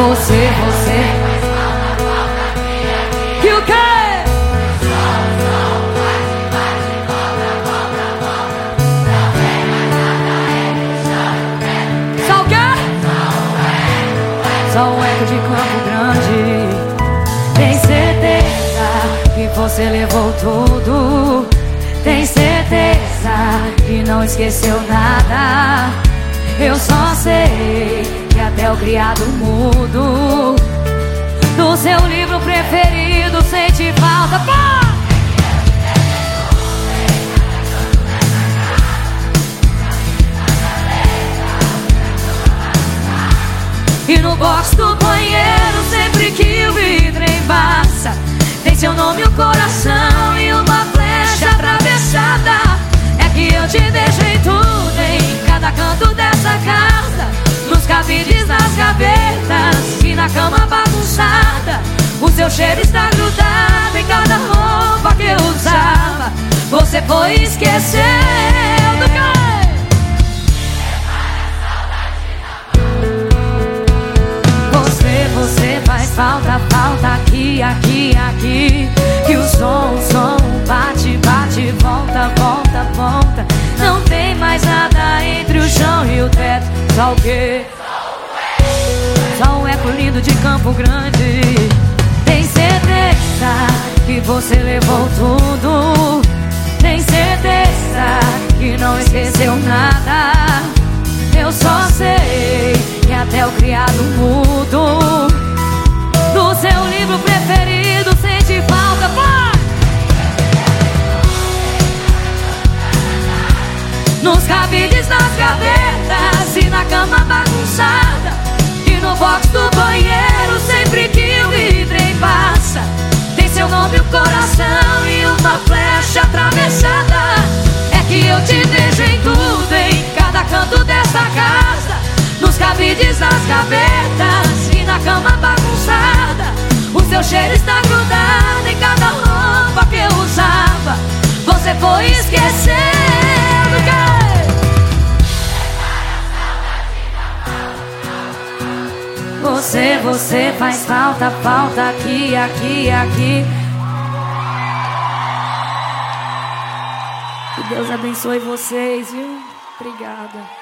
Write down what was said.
Você, você. E o quê? Só o quê? Só o eco de Campo Grande. Tem certeza que você levou tudo. Tem certeza que não esqueceu nada. Eu só sei que até o criado mudo do seu livro preferido sente falta. Pá! E no box do banheiro, sempre que o vidro embaça, tem seu nome, o coração cama bagunçada. O seu cheiro está grudado em cada roupa que eu usava. Você foi esquecendo, cara. Você, faz falta, falta aqui, aqui, aqui. Que o som, o som bate, bate, volta, Só um eco lindo de Campo Grande. Tem certeza que você levou tudo. Tem certeza que não esqueceu nada. Eu só sei que até o criado mudo do seu livro preferido sente falta. Nos cabides, nas gavetas e na cama bagunçada no box do banheiro sempre que o vidro passa Tem seu nome, o coração e uma flecha atravessada. É que eu te deixo em tudo, em cada canto dessa casa Nos cabides, nas gavetas e na cama bagunçada. O seu cheiro está grudado em cada roupa que eu usava. Você foi esquecendo, Você, você faz falta, falta aqui, aqui, aqui. Que Deus abençoe vocês, viu? Obrigada.